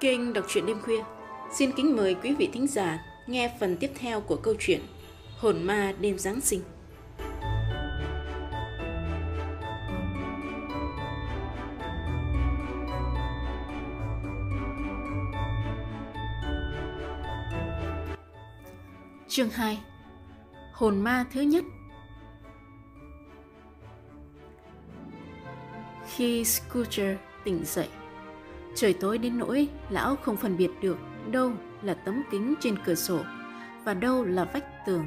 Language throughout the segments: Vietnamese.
Kênh đọc truyện đêm khuya xin kính mời quý vị thính giả nghe phần tiếp theo của câu chuyện Hồn ma đêm Giáng sinh. Chương 2 Hồn ma thứ nhất Khi Scooter tỉnh dậy, trời tối đến nỗi lão không phân biệt được đâu là tấm kính trên cửa sổ và đâu là vách tường.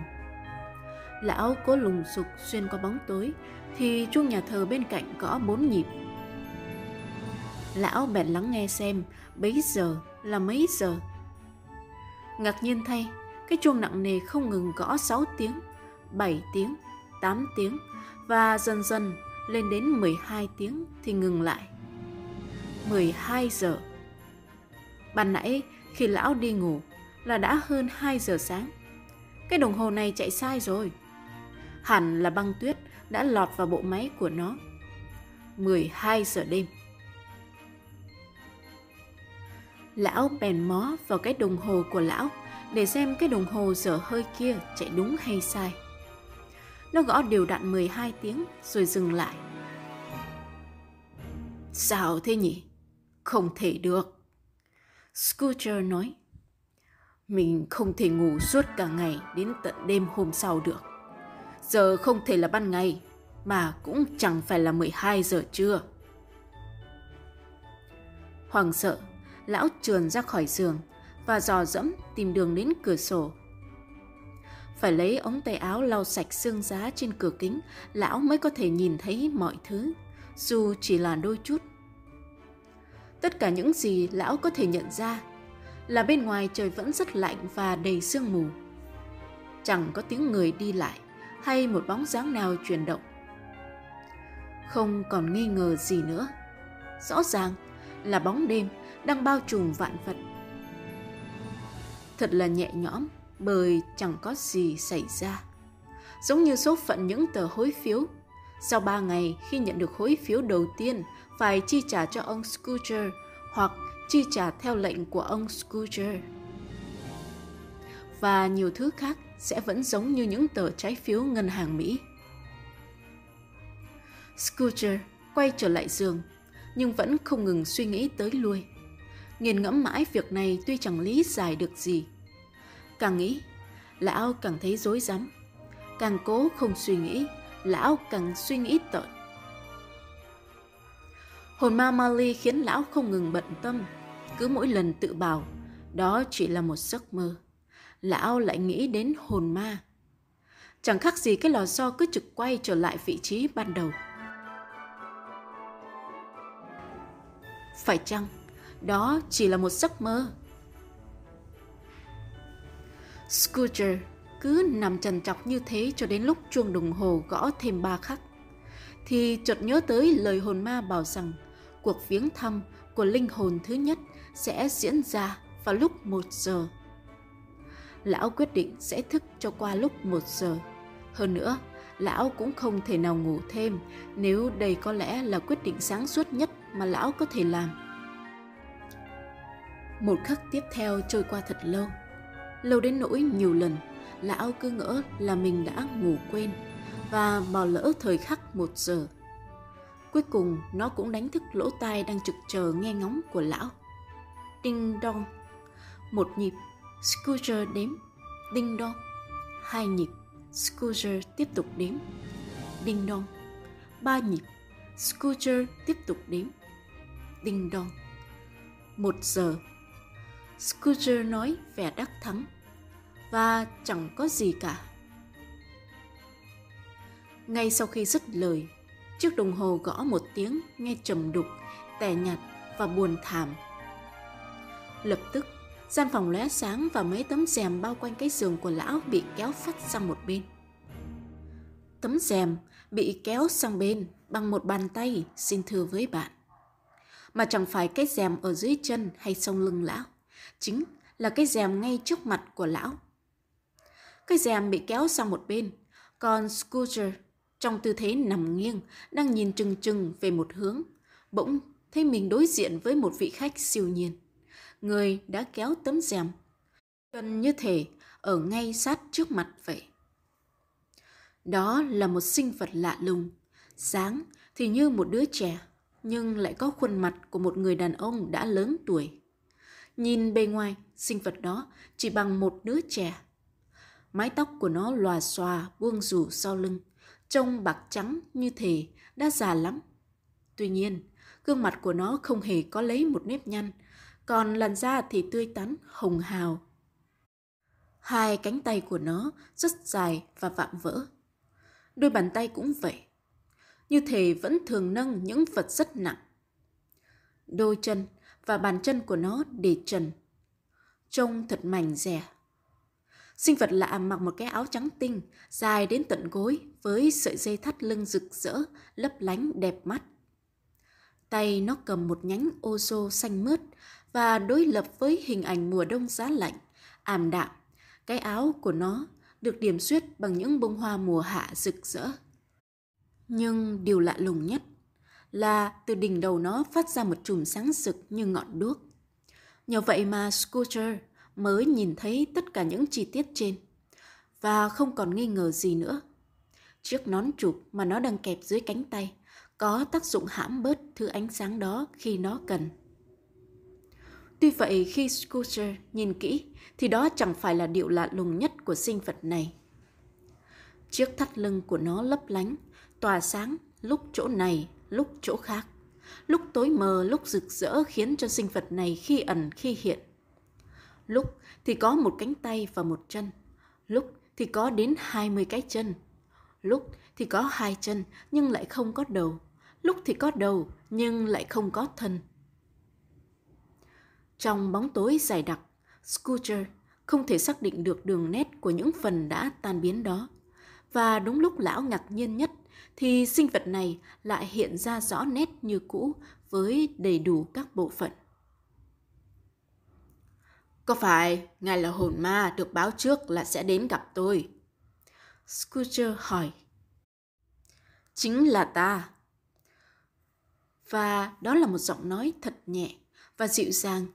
Lão cố lùng sục xuyên qua bóng tối thì chuông nhà thờ bên cạnh gõ bốn nhịp. Lão bèn lắng nghe xem bấy giờ là mấy giờ. Ngạc nhiên thay, cái chuông nặng nề không ngừng gõ 6 tiếng, 7 tiếng, 8 tiếng và dần dần lên đến 12 tiếng thì ngừng lại. 12 giờ. Ban nãy, khi lão đi ngủ, là đã hơn 2 giờ sáng. Cái đồng hồ này chạy sai rồi. Hẳn là băng tuyết đã lọt vào bộ máy của nó. 12 giờ đêm. Lão bèn mó vào cái đồng hồ của lão để xem cái đồng hồ giờ hơi kia chạy đúng hay sai. Nó gõ đều đặn 12 tiếng rồi dừng lại. Sao thế nhỉ? Không thể được. Scooter nói. Mình không thể ngủ suốt cả ngày đến tận đêm hôm sau được. Giờ không thể là ban ngày, mà cũng chẳng phải là 12 giờ trưa. Hoàng sợ, lão trườn ra khỏi giường và dò dẫm tìm đường đến cửa sổ. Phải lấy ống tay áo lau sạch xương giá trên cửa kính, lão mới có thể nhìn thấy mọi thứ, dù chỉ là đôi chút. Tất cả những gì lão có thể nhận ra là bên ngoài trời vẫn rất lạnh và đầy sương mù. Chẳng có tiếng người đi lại hay một bóng dáng nào chuyển động. Không còn nghi ngờ gì nữa. Rõ ràng là bóng đêm đang bao trùm vạn vật. Thật là nhẹ nhõm, bởi chẳng có gì xảy ra. Giống như số phận những tờ hối phiếu. Sau ba ngày khi nhận được hối phiếu đầu tiên phải chi trả cho ông Scooter hoặc chi trả theo lệnh của ông Scooter. Và nhiều thứ khác sẽ vẫn giống như những tờ trái phiếu ngân hàng Mỹ. Scooter quay trở lại giường, nhưng vẫn không ngừng suy nghĩ tới lui. Nghiền ngẫm mãi việc này tuy chẳng lý giải được gì. Càng nghĩ, lão càng thấy rối rắm. Càng cố không suy nghĩ, lão càng suy nghĩ tợn. Hồn ma Mali khiến lão không ngừng bận tâm. Cứ mỗi lần tự bảo, đó chỉ là một giấc mơ. Lão lại nghĩ đến hồn ma. Chẳng khác gì cái lò xo cứ trực quay trở lại vị trí ban đầu. Phải chăng, đó chỉ là một giấc mơ? Scooter cứ nằm trần trọc như thế cho đến lúc chuông đồng hồ gõ thêm ba khắc. Thì chợt nhớ tới lời hồn ma bảo rằng cuộc viếng thăm của linh hồn thứ nhất sẽ diễn ra vào lúc một giờ. Lão quyết định sẽ thức cho qua lúc một giờ. Hơn nữa, lão cũng không thể nào ngủ thêm nếu đây có lẽ là quyết định sáng suốt nhất mà lão có thể làm. Một khắc tiếp theo trôi qua thật lâu. Lâu đến nỗi nhiều lần, lão cứ ngỡ là mình đã ngủ quên và bỏ lỡ thời khắc một giờ Cuối cùng nó cũng đánh thức lỗ tai đang trực chờ nghe ngóng của lão. Đinh đong. Một nhịp, Scooter đếm. Đinh đong. Hai nhịp, Scooter tiếp tục đếm. Đinh đong. Ba nhịp, Scooter tiếp tục đếm. Đinh đong. Một giờ. Scooter nói vẻ đắc thắng. Và chẳng có gì cả. Ngay sau khi dứt lời, Chiếc đồng hồ gõ một tiếng nghe trầm đục, tẻ nhạt và buồn thảm. Lập tức, gian phòng lóe sáng và mấy tấm rèm bao quanh cái giường của lão bị kéo phát sang một bên. Tấm rèm bị kéo sang bên bằng một bàn tay xin thưa với bạn. Mà chẳng phải cái rèm ở dưới chân hay sông lưng lão, chính là cái rèm ngay trước mặt của lão. Cái rèm bị kéo sang một bên, còn Scooter trong tư thế nằm nghiêng, đang nhìn trừng trừng về một hướng. Bỗng thấy mình đối diện với một vị khách siêu nhiên. người đã kéo tấm rèm. Gần như thể ở ngay sát trước mặt vậy. Đó là một sinh vật lạ lùng, dáng thì như một đứa trẻ, nhưng lại có khuôn mặt của một người đàn ông đã lớn tuổi. Nhìn bề ngoài, sinh vật đó chỉ bằng một đứa trẻ. Mái tóc của nó lòa xòa buông rủ sau lưng, trông bạc trắng như thể đã già lắm. Tuy nhiên, gương mặt của nó không hề có lấy một nếp nhăn, còn làn da thì tươi tắn, hồng hào. Hai cánh tay của nó rất dài và vạm vỡ. Đôi bàn tay cũng vậy. Như thể vẫn thường nâng những vật rất nặng. Đôi chân và bàn chân của nó để trần. Trông thật mảnh dẻ Sinh vật lạ mặc một cái áo trắng tinh, dài đến tận gối với sợi dây thắt lưng rực rỡ, lấp lánh đẹp mắt. Tay nó cầm một nhánh ô xô xanh mướt và đối lập với hình ảnh mùa đông giá lạnh, ảm đạm. Cái áo của nó được điểm xuyết bằng những bông hoa mùa hạ rực rỡ. Nhưng điều lạ lùng nhất là từ đỉnh đầu nó phát ra một chùm sáng rực như ngọn đuốc. Nhờ vậy mà Scooter mới nhìn thấy tất cả những chi tiết trên và không còn nghi ngờ gì nữa. Chiếc nón chụp mà nó đang kẹp dưới cánh tay có tác dụng hãm bớt thứ ánh sáng đó khi nó cần. Tuy vậy khi Scooter nhìn kỹ thì đó chẳng phải là điều lạ lùng nhất của sinh vật này. Chiếc thắt lưng của nó lấp lánh, tỏa sáng lúc chỗ này, lúc chỗ khác. Lúc tối mờ, lúc rực rỡ khiến cho sinh vật này khi ẩn khi hiện. Lúc thì có một cánh tay và một chân. Lúc thì có đến 20 cái chân. Lúc thì có hai chân nhưng lại không có đầu. Lúc thì có đầu nhưng lại không có thân. Trong bóng tối dày đặc, Scooter không thể xác định được đường nét của những phần đã tan biến đó. Và đúng lúc lão ngạc nhiên nhất thì sinh vật này lại hiện ra rõ nét như cũ với đầy đủ các bộ phận. Có phải ngài là hồn ma được báo trước là sẽ đến gặp tôi? Scooter hỏi. Chính là ta. Và đó là một giọng nói thật nhẹ và dịu dàng,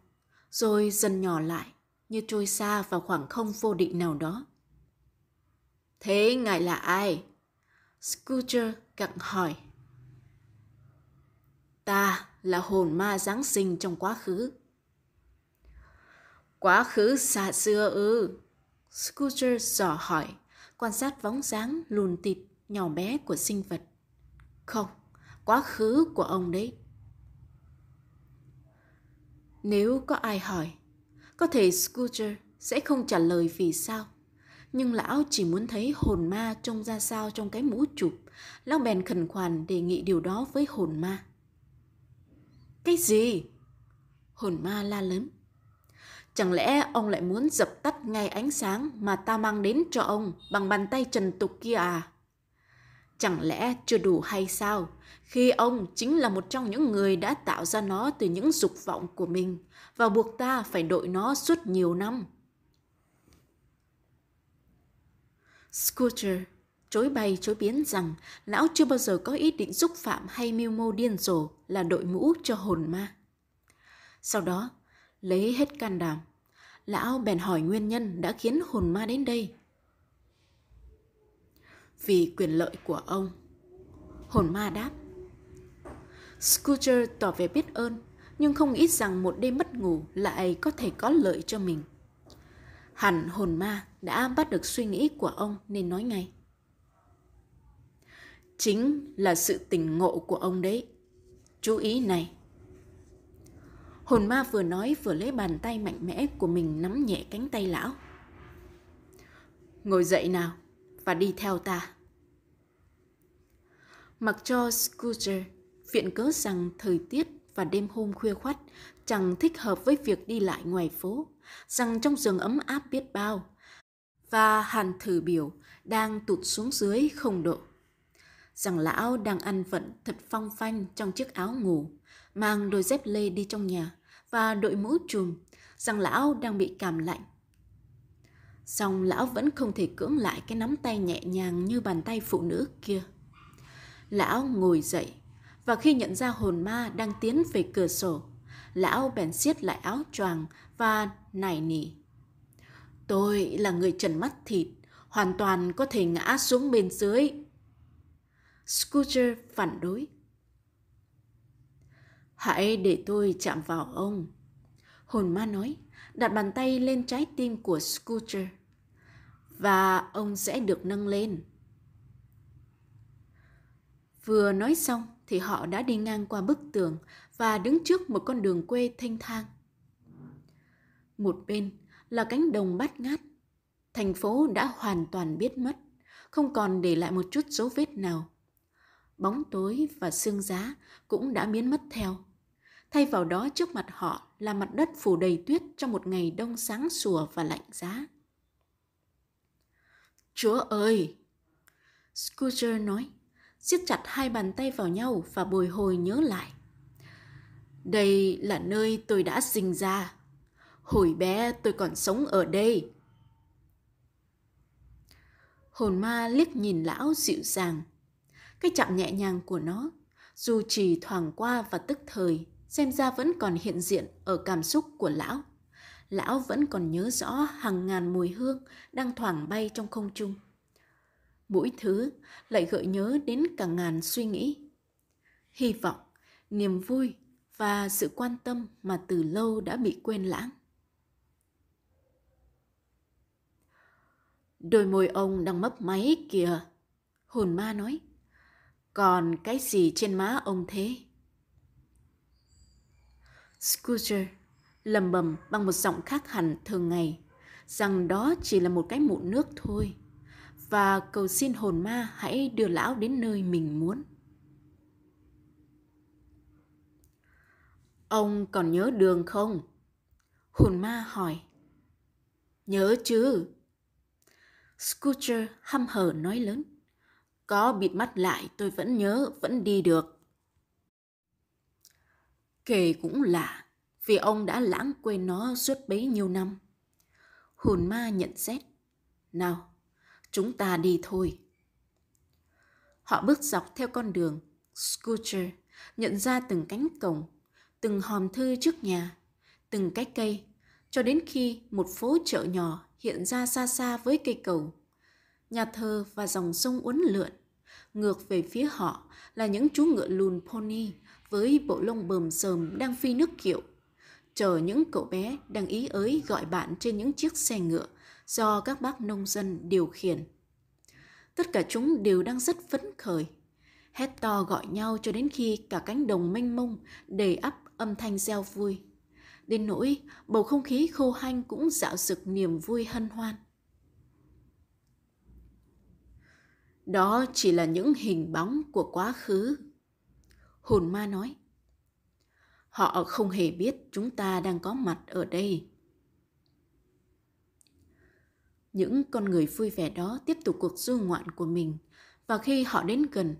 rồi dần nhỏ lại như trôi xa vào khoảng không vô định nào đó. Thế ngài là ai? Scooter gặng hỏi. Ta là hồn ma Giáng sinh trong quá khứ. Quá khứ xa xưa ư? Scooter dò hỏi, quan sát bóng dáng lùn tịt nhỏ bé của sinh vật. Không, quá khứ của ông đấy. Nếu có ai hỏi, có thể Scooter sẽ không trả lời vì sao. Nhưng lão chỉ muốn thấy hồn ma trông ra sao trong cái mũ chụp. Lão bèn khẩn khoản đề nghị điều đó với hồn ma. Cái gì? Hồn ma la lớn. Chẳng lẽ ông lại muốn dập tắt ngay ánh sáng mà ta mang đến cho ông bằng bàn tay trần tục kia à? Chẳng lẽ chưa đủ hay sao? Khi ông chính là một trong những người đã tạo ra nó từ những dục vọng của mình và buộc ta phải đội nó suốt nhiều năm. Scooter chối bay chối biến rằng lão chưa bao giờ có ý định xúc phạm hay mưu mô điên rồ là đội mũ cho hồn ma. Sau đó, lấy hết can đảm, lão bèn hỏi nguyên nhân đã khiến hồn ma đến đây vì quyền lợi của ông. Hồn ma đáp. Scooter tỏ vẻ biết ơn, nhưng không ít rằng một đêm mất ngủ lại có thể có lợi cho mình. Hẳn hồn ma đã bắt được suy nghĩ của ông nên nói ngay. Chính là sự tỉnh ngộ của ông đấy. Chú ý này. Hồn ma vừa nói vừa lấy bàn tay mạnh mẽ của mình nắm nhẹ cánh tay lão. Ngồi dậy nào và đi theo ta. Mặc cho Scooter viện cớ rằng thời tiết và đêm hôm khuya khoắt chẳng thích hợp với việc đi lại ngoài phố, rằng trong giường ấm áp biết bao, và hàn thử biểu đang tụt xuống dưới không độ. Rằng lão đang ăn vận thật phong phanh trong chiếc áo ngủ, mang đôi dép lê đi trong nhà và đội mũ trùm, rằng lão đang bị cảm lạnh Song lão vẫn không thể cưỡng lại cái nắm tay nhẹ nhàng như bàn tay phụ nữ kia. Lão ngồi dậy, và khi nhận ra hồn ma đang tiến về cửa sổ, lão bèn siết lại áo choàng và nài nỉ. Tôi là người trần mắt thịt, hoàn toàn có thể ngã xuống bên dưới. Scooter phản đối. Hãy để tôi chạm vào ông. Hồn ma nói, đặt bàn tay lên trái tim của Scooter. Và ông sẽ được nâng lên. Vừa nói xong thì họ đã đi ngang qua bức tường và đứng trước một con đường quê thanh thang. Một bên là cánh đồng bát ngát. Thành phố đã hoàn toàn biết mất, không còn để lại một chút dấu vết nào. Bóng tối và sương giá cũng đã biến mất theo. Thay vào đó trước mặt họ là mặt đất phủ đầy tuyết trong một ngày đông sáng sủa và lạnh giá. Chúa ơi! Scooter nói, siết chặt hai bàn tay vào nhau và bồi hồi nhớ lại. Đây là nơi tôi đã sinh ra. Hồi bé tôi còn sống ở đây. Hồn ma liếc nhìn lão dịu dàng. Cái chạm nhẹ nhàng của nó, dù chỉ thoảng qua và tức thời, xem ra vẫn còn hiện diện ở cảm xúc của lão. Lão vẫn còn nhớ rõ hàng ngàn mùi hương đang thoảng bay trong không trung. Mỗi thứ lại gợi nhớ đến cả ngàn suy nghĩ. Hy vọng, niềm vui và sự quan tâm mà từ lâu đã bị quên lãng. Đôi môi ông đang mấp máy kìa. Hồn ma nói. Còn cái gì trên má ông thế? Scooter lầm bầm bằng một giọng khác hẳn thường ngày rằng đó chỉ là một cái mụn nước thôi và cầu xin hồn ma hãy đưa lão đến nơi mình muốn. Ông còn nhớ đường không? Hồn ma hỏi. Nhớ chứ. Scooter hăm hở nói lớn. Có bịt mắt lại tôi vẫn nhớ, vẫn đi được. Kể cũng lạ, vì ông đã lãng quên nó suốt bấy nhiêu năm. Hồn ma nhận xét. Nào, chúng ta đi thôi. Họ bước dọc theo con đường. Scooter nhận ra từng cánh cổng, từng hòm thư trước nhà, từng cái cây, cho đến khi một phố chợ nhỏ hiện ra xa xa với cây cầu. Nhà thờ và dòng sông uốn lượn. Ngược về phía họ là những chú ngựa lùn pony với bộ lông bờm sờm đang phi nước kiệu. Chờ những cậu bé đang ý ới gọi bạn trên những chiếc xe ngựa do các bác nông dân điều khiển. Tất cả chúng đều đang rất phấn khởi. Hét to gọi nhau cho đến khi cả cánh đồng mênh mông đầy ắp âm thanh reo vui. Đến nỗi, bầu không khí khô hanh cũng dạo dực niềm vui hân hoan. Đó chỉ là những hình bóng của quá khứ. Hồn ma nói. Họ không hề biết chúng ta đang có mặt ở đây. Những con người vui vẻ đó tiếp tục cuộc du ngoạn của mình và khi họ đến gần,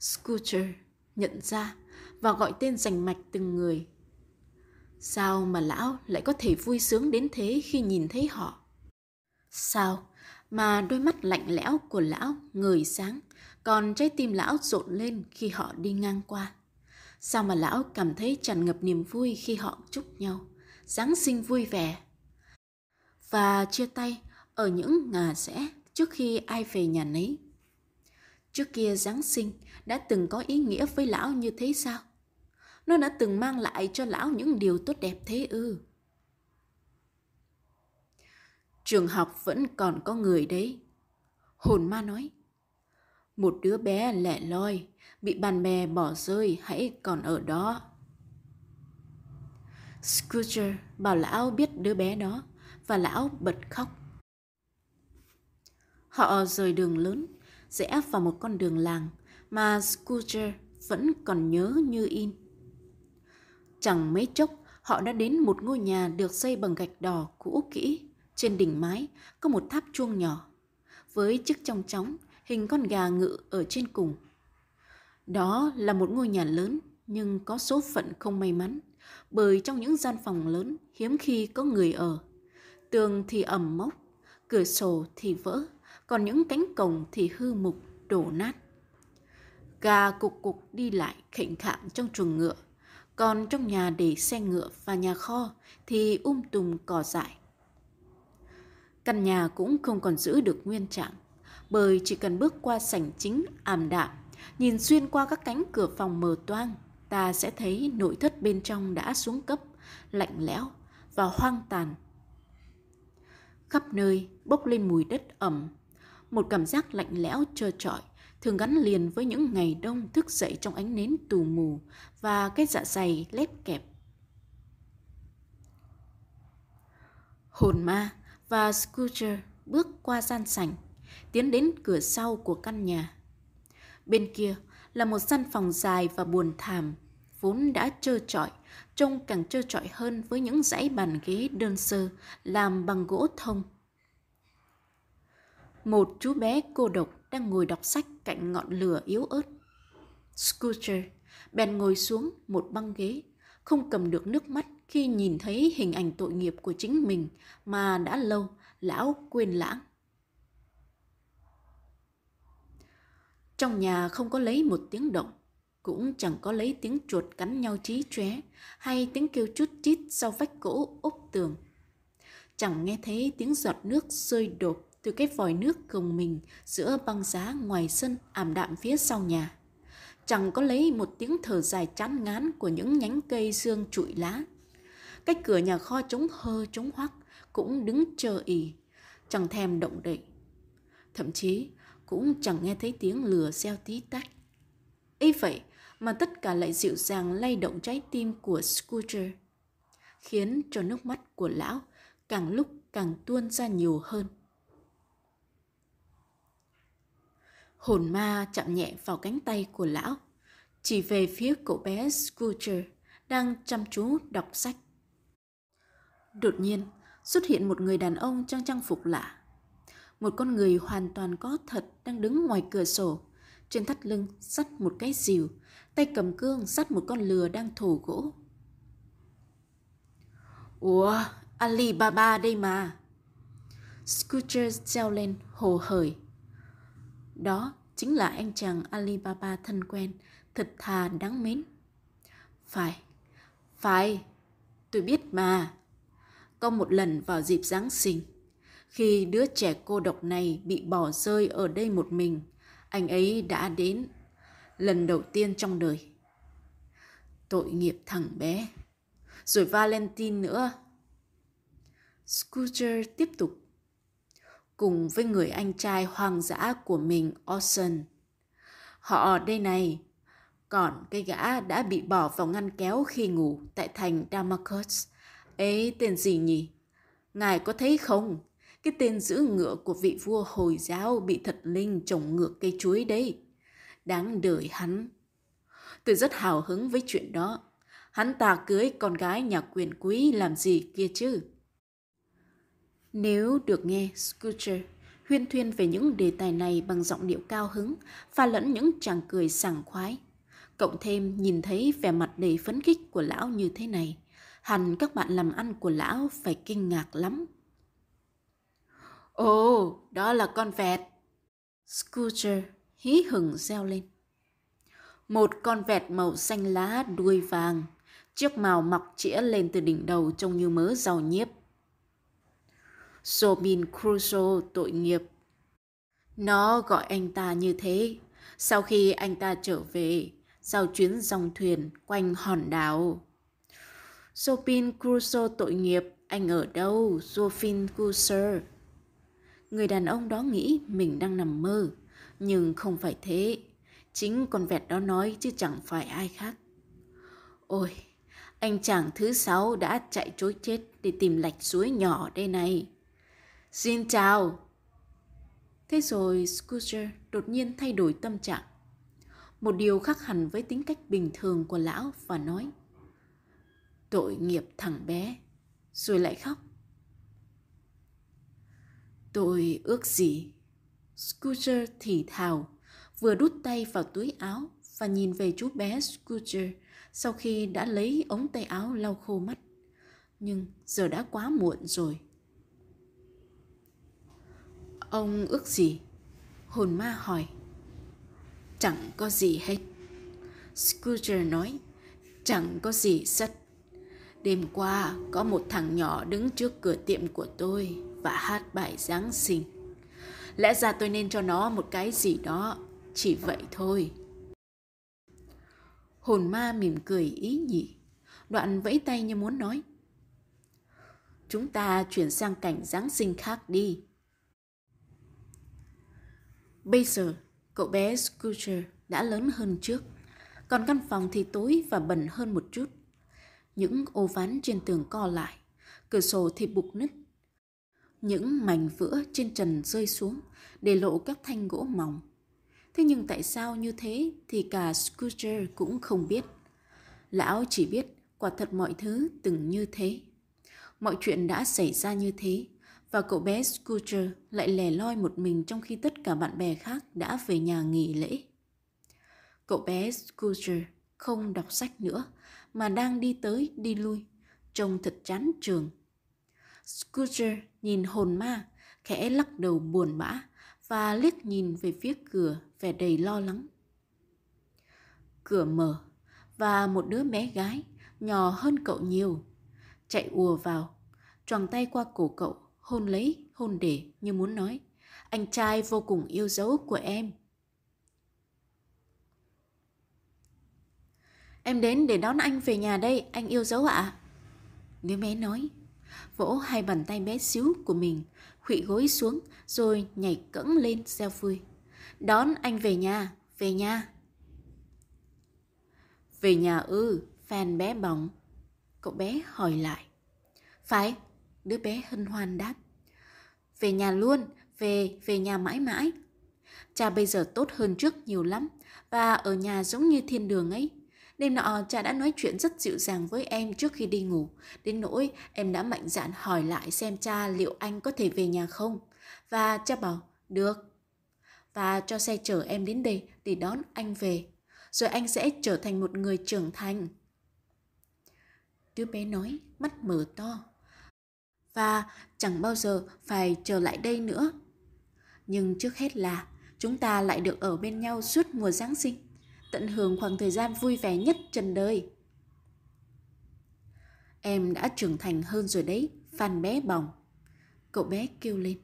Scooter nhận ra và gọi tên rành mạch từng người. Sao mà lão lại có thể vui sướng đến thế khi nhìn thấy họ? Sao mà đôi mắt lạnh lẽo của lão ngời sáng, còn trái tim lão rộn lên khi họ đi ngang qua? Sao mà lão cảm thấy tràn ngập niềm vui khi họ chúc nhau, Giáng sinh vui vẻ? Và chia tay ở những ngà rẽ trước khi ai về nhà nấy. Trước kia Giáng sinh đã từng có ý nghĩa với lão như thế sao? Nó đã từng mang lại cho lão những điều tốt đẹp thế ư? Trường học vẫn còn có người đấy. Hồn ma nói. Một đứa bé lẻ loi, bị bạn bè bỏ rơi hãy còn ở đó. Scooter bảo lão biết đứa bé đó và lão bật khóc. Họ rời đường lớn, rẽ vào một con đường làng mà Scooter vẫn còn nhớ như in. Chẳng mấy chốc, họ đã đến một ngôi nhà được xây bằng gạch đỏ cũ kỹ. Trên đỉnh mái có một tháp chuông nhỏ, với chiếc trong chóng hình con gà ngự ở trên cùng. Đó là một ngôi nhà lớn nhưng có số phận không may mắn, bởi trong những gian phòng lớn hiếm khi có người ở. Tường thì ẩm mốc, cửa sổ thì vỡ, còn những cánh cổng thì hư mục, đổ nát. Gà cục cục đi lại khệnh khạng trong chuồng ngựa, Còn trong nhà để xe ngựa và nhà kho thì um tùm cỏ dại. Căn nhà cũng không còn giữ được nguyên trạng, bởi chỉ cần bước qua sảnh chính ảm đạm, nhìn xuyên qua các cánh cửa phòng mờ toang, ta sẽ thấy nội thất bên trong đã xuống cấp, lạnh lẽo và hoang tàn. Khắp nơi bốc lên mùi đất ẩm, một cảm giác lạnh lẽo trơ trọi thường gắn liền với những ngày đông thức dậy trong ánh nến tù mù và cái dạ dày lép kẹp. Hồn ma và Scooter bước qua gian sảnh, tiến đến cửa sau của căn nhà. Bên kia là một căn phòng dài và buồn thảm, vốn đã trơ trọi, trông càng trơ trọi hơn với những dãy bàn ghế đơn sơ làm bằng gỗ thông. Một chú bé cô độc đang ngồi đọc sách cạnh ngọn lửa yếu ớt. Scooter bèn ngồi xuống một băng ghế, không cầm được nước mắt khi nhìn thấy hình ảnh tội nghiệp của chính mình mà đã lâu lão quên lãng. Trong nhà không có lấy một tiếng động, cũng chẳng có lấy tiếng chuột cắn nhau chí chóe hay tiếng kêu chút chít sau vách gỗ úp tường. Chẳng nghe thấy tiếng giọt nước rơi đột từ cái vòi nước gồng mình giữa băng giá ngoài sân ảm đạm phía sau nhà. Chẳng có lấy một tiếng thở dài chán ngán của những nhánh cây xương trụi lá. Cách cửa nhà kho trống hơ trống hoắc cũng đứng chờ ỉ, chẳng thèm động đậy. Thậm chí cũng chẳng nghe thấy tiếng lửa xeo tí tách. ấy vậy mà tất cả lại dịu dàng lay động trái tim của Scooter, khiến cho nước mắt của lão càng lúc càng tuôn ra nhiều hơn. Hồn ma chạm nhẹ vào cánh tay của lão, chỉ về phía cậu bé Scooter đang chăm chú đọc sách. Đột nhiên, xuất hiện một người đàn ông trong trang phục lạ. Một con người hoàn toàn có thật đang đứng ngoài cửa sổ, trên thắt lưng sắt một cái rìu, tay cầm cương sắt một con lừa đang thổ gỗ. Ủa, Alibaba đây mà. Scooter reo lên hồ hởi. Đó chính là anh chàng Alibaba thân quen, thật thà đáng mến. Phải, phải, tôi biết mà. Có một lần vào dịp Giáng sinh, khi đứa trẻ cô độc này bị bỏ rơi ở đây một mình, anh ấy đã đến lần đầu tiên trong đời. Tội nghiệp thằng bé. Rồi Valentine nữa. Scooter tiếp tục cùng với người anh trai hoang dã của mình Orson. Họ ở đây này, còn cái gã đã bị bỏ vào ngăn kéo khi ngủ tại thành Damascus. Ấy tên gì nhỉ? Ngài có thấy không? Cái tên giữ ngựa của vị vua Hồi giáo bị thật linh trồng ngược cây chuối đấy. Đáng đời hắn. Tôi rất hào hứng với chuyện đó. Hắn ta cưới con gái nhà quyền quý làm gì kia chứ? Nếu được nghe Scooter huyên thuyên về những đề tài này bằng giọng điệu cao hứng, pha lẫn những chàng cười sảng khoái, cộng thêm nhìn thấy vẻ mặt đầy phấn khích của lão như thế này, hẳn các bạn làm ăn của lão phải kinh ngạc lắm. Ồ, đó là con vẹt. Scooter hí hửng reo lên. Một con vẹt màu xanh lá đuôi vàng, chiếc màu mọc chĩa lên từ đỉnh đầu trông như mớ rau nhiếp. Robin Crusoe tội nghiệp. Nó gọi anh ta như thế sau khi anh ta trở về sau chuyến dòng thuyền quanh hòn đảo. Robin Crusoe tội nghiệp, anh ở đâu, Robin Crusoe? Người đàn ông đó nghĩ mình đang nằm mơ, nhưng không phải thế. Chính con vẹt đó nói chứ chẳng phải ai khác. Ôi, anh chàng thứ sáu đã chạy chối chết để tìm lạch suối nhỏ đây này. Xin chào. Thế rồi Scooter đột nhiên thay đổi tâm trạng. Một điều khác hẳn với tính cách bình thường của lão và nói Tội nghiệp thằng bé. Rồi lại khóc. Tôi ước gì? Scooter thì thào, vừa đút tay vào túi áo và nhìn về chú bé Scooter sau khi đã lấy ống tay áo lau khô mắt. Nhưng giờ đã quá muộn rồi. Ông ước gì? Hồn ma hỏi. Chẳng có gì hết. Scooter nói. Chẳng có gì sắt. Đêm qua có một thằng nhỏ đứng trước cửa tiệm của tôi và hát bài Giáng sinh. Lẽ ra tôi nên cho nó một cái gì đó, chỉ vậy thôi. Hồn ma mỉm cười ý nhị, đoạn vẫy tay như muốn nói. Chúng ta chuyển sang cảnh Giáng sinh khác đi. Bây giờ, cậu bé Scooter đã lớn hơn trước, còn căn phòng thì tối và bẩn hơn một chút. Những ô ván trên tường co lại, cửa sổ thì bục nứt. Những mảnh vữa trên trần rơi xuống, để lộ các thanh gỗ mỏng. Thế nhưng tại sao như thế thì cả Scooter cũng không biết. Lão chỉ biết quả thật mọi thứ từng như thế. Mọi chuyện đã xảy ra như thế và cậu bé Scooter lại lẻ loi một mình trong khi tất cả bạn bè khác đã về nhà nghỉ lễ. Cậu bé Scooter không đọc sách nữa mà đang đi tới đi lui, trông thật chán trường. Scooter nhìn hồn ma, khẽ lắc đầu buồn bã và liếc nhìn về phía cửa vẻ đầy lo lắng. Cửa mở và một đứa bé gái nhỏ hơn cậu nhiều chạy ùa vào, choàng tay qua cổ cậu, hôn lấy, hôn để như muốn nói anh trai vô cùng yêu dấu của em. Em đến để đón anh về nhà đây, anh yêu dấu ạ. À? Đứa bé nói, vỗ hai bàn tay bé xíu của mình, khụy gối xuống rồi nhảy cẫng lên reo vui. Đón anh về nhà, về nhà. Về nhà ư, Phan bé bỏng. Cậu bé hỏi lại. Phải, đứa bé hân hoan đáp. Về nhà luôn, về, về nhà mãi mãi. Cha bây giờ tốt hơn trước nhiều lắm và ở nhà giống như thiên đường ấy. Đêm nọ cha đã nói chuyện rất dịu dàng với em trước khi đi ngủ. Đến nỗi em đã mạnh dạn hỏi lại xem cha liệu anh có thể về nhà không. Và cha bảo, được. Và cho xe chở em đến đây để đón anh về. Rồi anh sẽ trở thành một người trưởng thành. Đứa bé nói, mắt mở to. Và chẳng bao giờ phải trở lại đây nữa. Nhưng trước hết là chúng ta lại được ở bên nhau suốt mùa Giáng sinh tận hưởng khoảng thời gian vui vẻ nhất trần đời. Em đã trưởng thành hơn rồi đấy, Phan bé bỏng. Cậu bé kêu lên.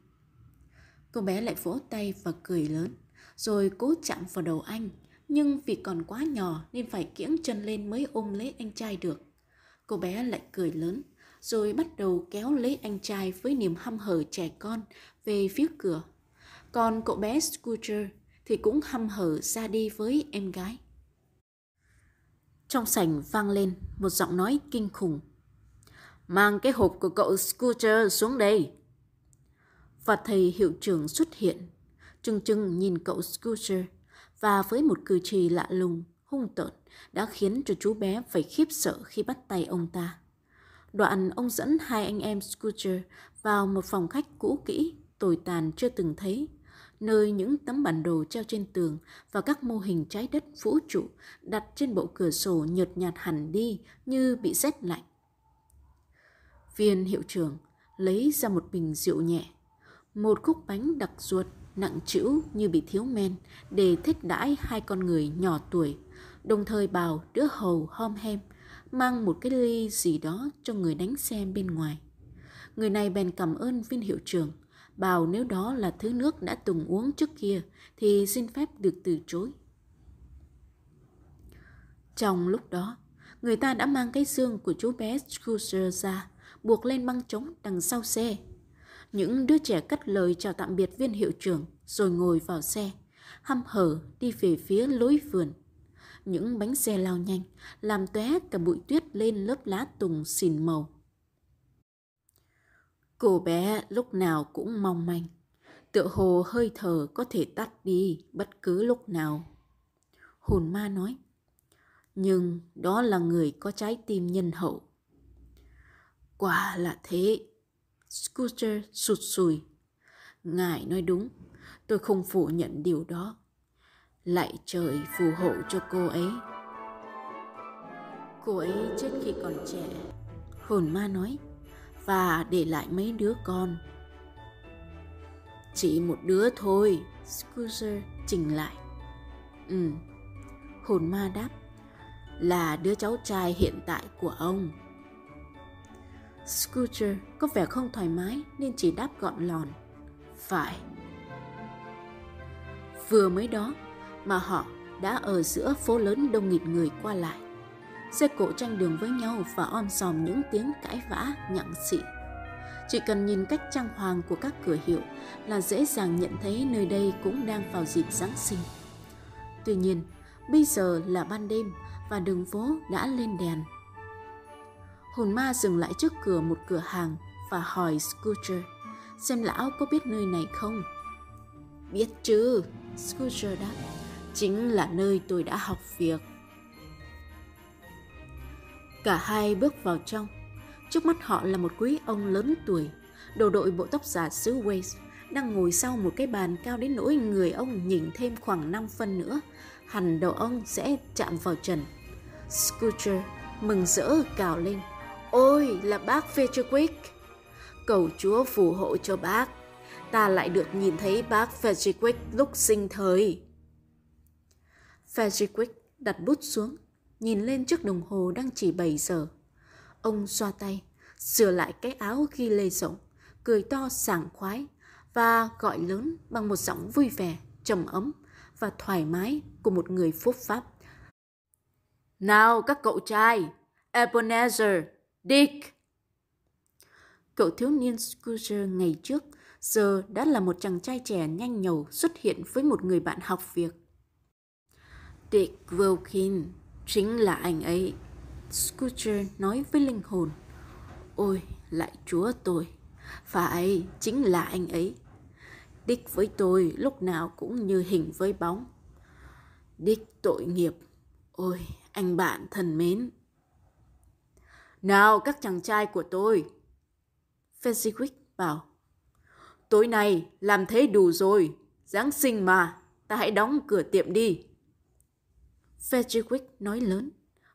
Cô bé lại vỗ tay và cười lớn, rồi cố chạm vào đầu anh. Nhưng vì còn quá nhỏ nên phải kiễng chân lên mới ôm lấy anh trai được. Cô bé lại cười lớn, rồi bắt đầu kéo lấy anh trai với niềm hăm hở trẻ con về phía cửa. Còn cậu bé Scooter thì cũng hăm hở ra đi với em gái. Trong sảnh vang lên một giọng nói kinh khủng. Mang cái hộp của cậu Scooter xuống đây. Và thầy hiệu trưởng xuất hiện, trừng trừng nhìn cậu Scooter và với một cử chỉ lạ lùng, hung tợn đã khiến cho chú bé phải khiếp sợ khi bắt tay ông ta. Đoạn ông dẫn hai anh em Scooter vào một phòng khách cũ kỹ, tồi tàn chưa từng thấy nơi những tấm bản đồ treo trên tường và các mô hình trái đất vũ trụ đặt trên bộ cửa sổ nhợt nhạt hẳn đi như bị rét lạnh. Viên hiệu trưởng lấy ra một bình rượu nhẹ, một khúc bánh đặc ruột nặng trĩu như bị thiếu men để thích đãi hai con người nhỏ tuổi, đồng thời bảo đứa hầu hom hem mang một cái ly gì đó cho người đánh xe bên ngoài. Người này bèn cảm ơn viên hiệu trưởng bảo nếu đó là thứ nước đã từng uống trước kia thì xin phép được từ chối. Trong lúc đó, người ta đã mang cái xương của chú bé Scooter ra, buộc lên băng trống đằng sau xe. Những đứa trẻ cất lời chào tạm biệt viên hiệu trưởng rồi ngồi vào xe, hăm hở đi về phía lối vườn. Những bánh xe lao nhanh, làm tóe cả bụi tuyết lên lớp lá tùng xỉn màu. Cô bé lúc nào cũng mong manh, tựa hồ hơi thở có thể tắt đi bất cứ lúc nào. Hồn ma nói, nhưng đó là người có trái tim nhân hậu. Quả là thế. Scooter sụt sùi. Ngài nói đúng, tôi không phủ nhận điều đó. Lại trời phù hộ cho cô ấy. Cô ấy chết khi còn trẻ. Hồn ma nói, và để lại mấy đứa con. Chỉ một đứa thôi, Scooter chỉnh lại. Ừ, hồn ma đáp. là đứa cháu trai hiện tại của ông. Scooter có vẻ không thoải mái nên chỉ đáp gọn lòn. Phải. Vừa mới đó mà họ đã ở giữa phố lớn đông nghịt người qua lại. Xe cộ tranh đường với nhau và om sòm những tiếng cãi vã nhặng xị. Chỉ cần nhìn cách trang hoàng của các cửa hiệu là dễ dàng nhận thấy nơi đây cũng đang vào dịp Giáng sinh. Tuy nhiên, bây giờ là ban đêm và đường phố đã lên đèn. Hồn ma dừng lại trước cửa một cửa hàng và hỏi Scooter xem lão có biết nơi này không. Biết chứ, Scooter đáp. Chính là nơi tôi đã học việc. Cả hai bước vào trong. Trước mắt họ là một quý ông lớn tuổi, đầu đội bộ tóc giả xứ Wales, đang ngồi sau một cái bàn cao đến nỗi người ông nhìn thêm khoảng 5 phân nữa, hẳn đầu ông sẽ chạm vào trần. Scooter mừng rỡ cào lên. Ôi là bác Fetcherwick! Cầu Chúa phù hộ cho bác. Ta lại được nhìn thấy bác Fetcherwick lúc sinh thời. Fedric đặt bút xuống, nhìn lên chiếc đồng hồ đang chỉ 7 giờ. Ông xoa tay, sửa lại cái áo ghi lê rộng, cười to sảng khoái và gọi lớn bằng một giọng vui vẻ, trầm ấm và thoải mái của một người phúc pháp. Nào các cậu trai, Ebenezer, Dick. Cậu thiếu niên Scooter ngày trước giờ đã là một chàng trai trẻ nhanh nhầu xuất hiện với một người bạn học việc. Dick Wilkin, chính là anh ấy. Scooter nói với linh hồn. Ôi, lại chúa tôi. Phải, chính là anh ấy. Đích với tôi lúc nào cũng như hình với bóng. Đích tội nghiệp. Ôi, anh bạn thân mến. Nào các chàng trai của tôi. Fezziwick bảo. Tối nay làm thế đủ rồi. Giáng sinh mà, ta hãy đóng cửa tiệm đi. Frederick nói lớn,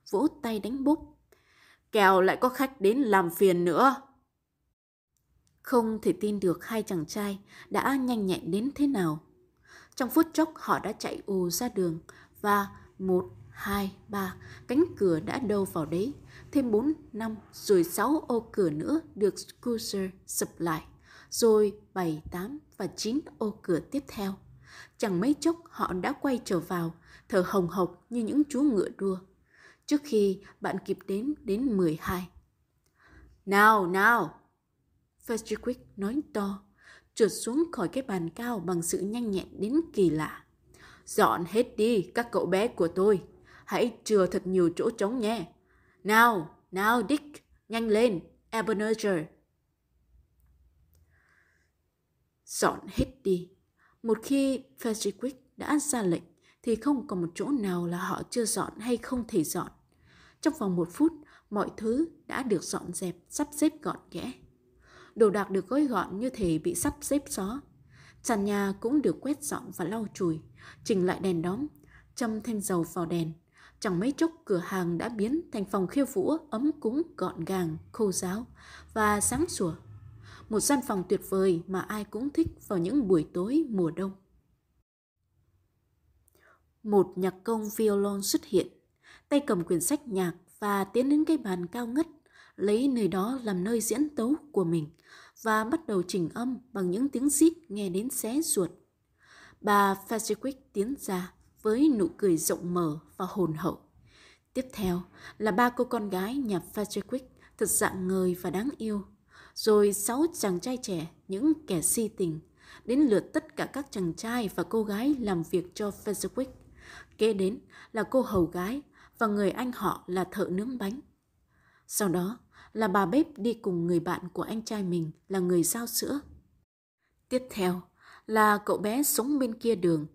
vỗ tay đánh búp. Kèo lại có khách đến làm phiền nữa. Không thể tin được hai chàng trai đã nhanh nhẹn đến thế nào. Trong phút chốc họ đã chạy ù ra đường và một, hai, ba, cánh cửa đã đâu vào đấy. Thêm bốn, năm, rồi sáu ô cửa nữa được Scooter sập lại. Rồi bảy, tám và chín ô cửa tiếp theo. Chẳng mấy chốc họ đã quay trở vào thở hồng hộc như những chú ngựa đua. Trước khi bạn kịp đến đến 12. Nào, nào! Frederick nói to, trượt xuống khỏi cái bàn cao bằng sự nhanh nhẹn đến kỳ lạ. Dọn hết đi các cậu bé của tôi. Hãy chừa thật nhiều chỗ trống nhé. Nào, nào Dick, nhanh lên, Ebenezer. Dọn hết đi. Một khi Frederick đã ra lệnh, thì không còn một chỗ nào là họ chưa dọn hay không thể dọn. Trong vòng một phút, mọi thứ đã được dọn dẹp, sắp xếp gọn ghẽ. Đồ đạc được gói gọn như thể bị sắp xếp gió. Sàn nhà cũng được quét dọn và lau chùi, chỉnh lại đèn đóm, châm thêm dầu vào đèn. Chẳng mấy chốc cửa hàng đã biến thành phòng khiêu vũ ấm cúng gọn gàng, khô giáo và sáng sủa. Một gian phòng tuyệt vời mà ai cũng thích vào những buổi tối mùa đông một nhạc công violon xuất hiện, tay cầm quyển sách nhạc và tiến đến cái bàn cao ngất, lấy nơi đó làm nơi diễn tấu của mình và bắt đầu chỉnh âm bằng những tiếng rít nghe đến xé ruột. Bà Fasiquick tiến ra với nụ cười rộng mở và hồn hậu. Tiếp theo là ba cô con gái nhà Fasiquick thật dạng người và đáng yêu. Rồi sáu chàng trai trẻ, những kẻ si tình, đến lượt tất cả các chàng trai và cô gái làm việc cho Fasiquick Kế đến là cô hầu gái và người anh họ là thợ nướng bánh. Sau đó là bà bếp đi cùng người bạn của anh trai mình là người giao sữa. Tiếp theo là cậu bé sống bên kia đường.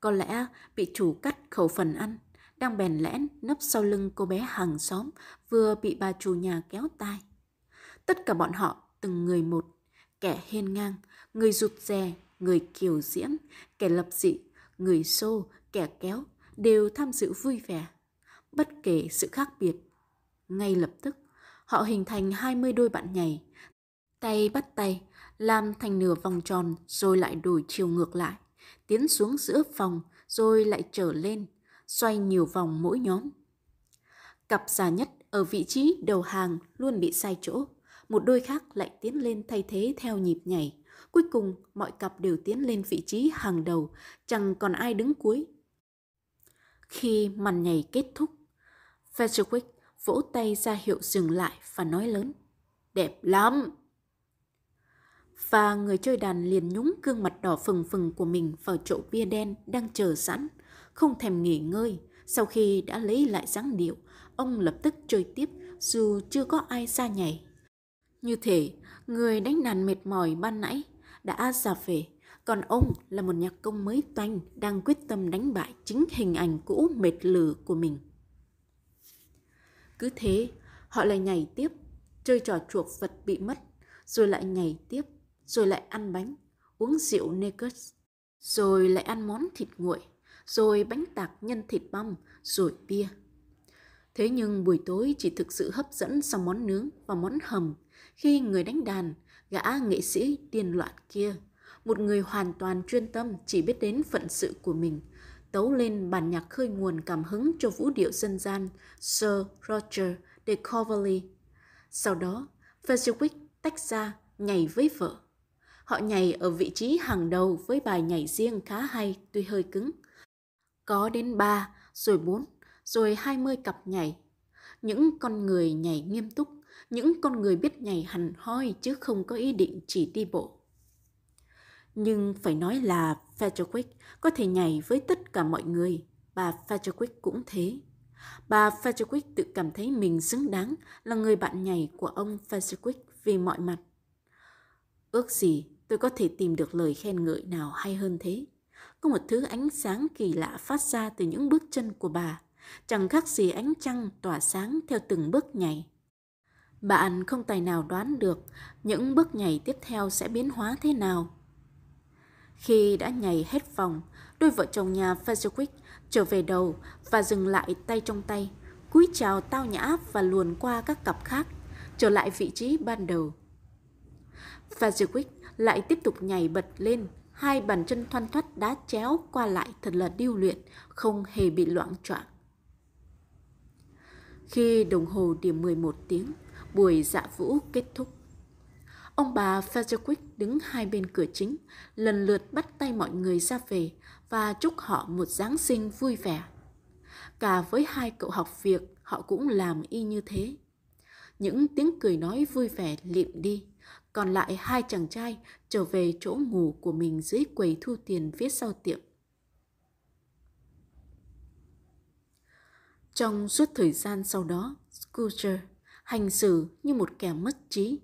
Có lẽ bị chủ cắt khẩu phần ăn, đang bèn lẽn nấp sau lưng cô bé hàng xóm vừa bị bà chủ nhà kéo tai. Tất cả bọn họ từng người một, kẻ hiên ngang, người rụt rè, người kiều diễm, kẻ lập dị, người xô, kẻ kéo, đều tham dự vui vẻ, bất kể sự khác biệt. Ngay lập tức, họ hình thành 20 đôi bạn nhảy, tay bắt tay, làm thành nửa vòng tròn rồi lại đổi chiều ngược lại, tiến xuống giữa phòng rồi lại trở lên, xoay nhiều vòng mỗi nhóm. Cặp già nhất ở vị trí đầu hàng luôn bị sai chỗ. Một đôi khác lại tiến lên thay thế theo nhịp nhảy. Cuối cùng, mọi cặp đều tiến lên vị trí hàng đầu, chẳng còn ai đứng cuối. Khi màn nhảy kết thúc, Frederick vỗ tay ra hiệu dừng lại và nói lớn. Đẹp lắm! Và người chơi đàn liền nhúng gương mặt đỏ phừng phừng của mình vào chậu bia đen đang chờ sẵn, không thèm nghỉ ngơi. Sau khi đã lấy lại dáng điệu, ông lập tức chơi tiếp dù chưa có ai ra nhảy. Như thể người đánh đàn mệt mỏi ban nãy đã ra về, còn ông là một nhạc công mới toanh đang quyết tâm đánh bại chính hình ảnh cũ mệt lử của mình. Cứ thế, họ lại nhảy tiếp, chơi trò chuộc vật bị mất, rồi lại nhảy tiếp, rồi lại ăn bánh, uống rượu Negus, rồi lại ăn món thịt nguội, rồi bánh tạc nhân thịt băm, rồi bia. Thế nhưng buổi tối chỉ thực sự hấp dẫn sau món nướng và món hầm khi người đánh đàn, gã nghệ sĩ điên loạn kia, một người hoàn toàn chuyên tâm chỉ biết đến phận sự của mình, tấu lên bản nhạc khơi nguồn cảm hứng cho vũ điệu dân gian Sir Roger de Coverley. Sau đó, Fezziwick tách ra nhảy với vợ. Họ nhảy ở vị trí hàng đầu với bài nhảy riêng khá hay tuy hơi cứng. Có đến 3, rồi 4, rồi 20 cặp nhảy. Những con người nhảy nghiêm túc, những con người biết nhảy hẳn hoi chứ không có ý định chỉ đi bộ. Nhưng phải nói là Federic có thể nhảy với tất cả mọi người, bà Federic cũng thế. Bà Federic tự cảm thấy mình xứng đáng là người bạn nhảy của ông Federic vì mọi mặt. Ước gì tôi có thể tìm được lời khen ngợi nào hay hơn thế. Có một thứ ánh sáng kỳ lạ phát ra từ những bước chân của bà, chẳng khác gì ánh trăng tỏa sáng theo từng bước nhảy. Bạn không tài nào đoán được những bước nhảy tiếp theo sẽ biến hóa thế nào. Khi đã nhảy hết vòng, đôi vợ chồng nhà Fezziwig trở về đầu và dừng lại tay trong tay, cúi chào tao nhã và luồn qua các cặp khác, trở lại vị trí ban đầu. Fezziwig lại tiếp tục nhảy bật lên, hai bàn chân thoăn thoắt đá chéo qua lại thật là điêu luyện, không hề bị loạn choạng. Khi đồng hồ điểm 11 tiếng, buổi dạ vũ kết thúc. Ông bà Fezziwig đứng hai bên cửa chính, lần lượt bắt tay mọi người ra về và chúc họ một Giáng sinh vui vẻ. Cả với hai cậu học việc, họ cũng làm y như thế. Những tiếng cười nói vui vẻ liệm đi, còn lại hai chàng trai trở về chỗ ngủ của mình dưới quầy thu tiền phía sau tiệm. Trong suốt thời gian sau đó, Scooter hành xử như một kẻ mất trí.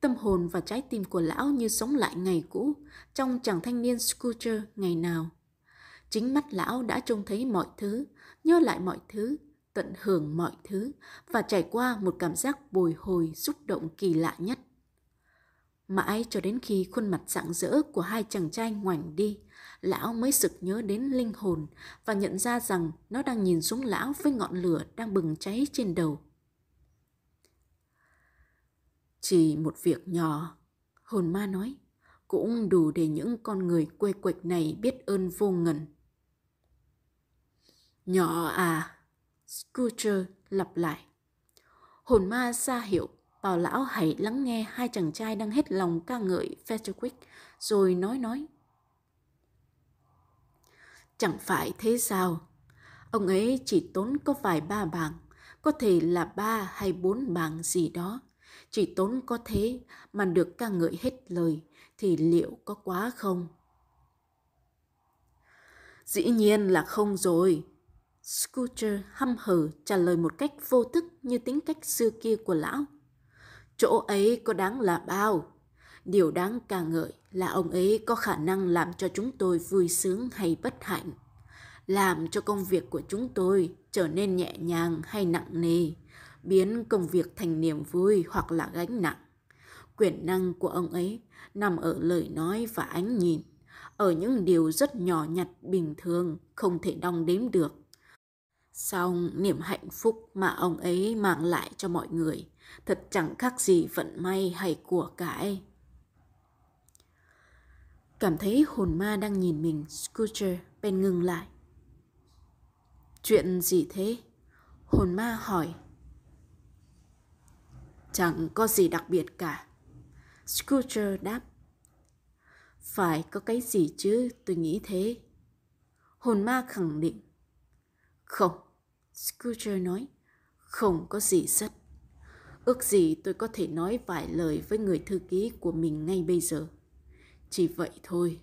Tâm hồn và trái tim của lão như sống lại ngày cũ trong chàng thanh niên scooter ngày nào. Chính mắt lão đã trông thấy mọi thứ, nhớ lại mọi thứ, tận hưởng mọi thứ và trải qua một cảm giác bồi hồi xúc động kỳ lạ nhất. Mãi cho đến khi khuôn mặt rạng rỡ của hai chàng trai ngoảnh đi, lão mới sực nhớ đến linh hồn và nhận ra rằng nó đang nhìn xuống lão với ngọn lửa đang bừng cháy trên đầu. Chỉ một việc nhỏ, hồn ma nói, cũng đủ để những con người quê quệch này biết ơn vô ngần. Nhỏ à, Scooter lặp lại. Hồn ma ra hiệu bảo lão hãy lắng nghe hai chàng trai đang hết lòng ca ngợi Fetterwick rồi nói nói. Chẳng phải thế sao? Ông ấy chỉ tốn có vài ba bảng, có thể là ba hay bốn bảng gì đó. Chỉ tốn có thế mà được ca ngợi hết lời thì liệu có quá không? Dĩ nhiên là không rồi. Scooter hăm hở trả lời một cách vô thức như tính cách xưa kia của lão. Chỗ ấy có đáng là bao? Điều đáng ca ngợi là ông ấy có khả năng làm cho chúng tôi vui sướng hay bất hạnh. Làm cho công việc của chúng tôi trở nên nhẹ nhàng hay nặng nề, biến công việc thành niềm vui hoặc là gánh nặng. Quyền năng của ông ấy nằm ở lời nói và ánh nhìn, ở những điều rất nhỏ nhặt bình thường không thể đong đếm được. Song niềm hạnh phúc mà ông ấy mang lại cho mọi người thật chẳng khác gì vận may hay của cải. Cảm thấy hồn ma đang nhìn mình, Scooter bèn ngừng lại. Chuyện gì thế? Hồn ma hỏi. Chẳng có gì đặc biệt cả. Scrooge đáp. Phải có cái gì chứ, tôi nghĩ thế. Hồn ma khẳng định. Không, Scrooge nói. Không có gì rất. Ước gì tôi có thể nói vài lời với người thư ký của mình ngay bây giờ. Chỉ vậy thôi.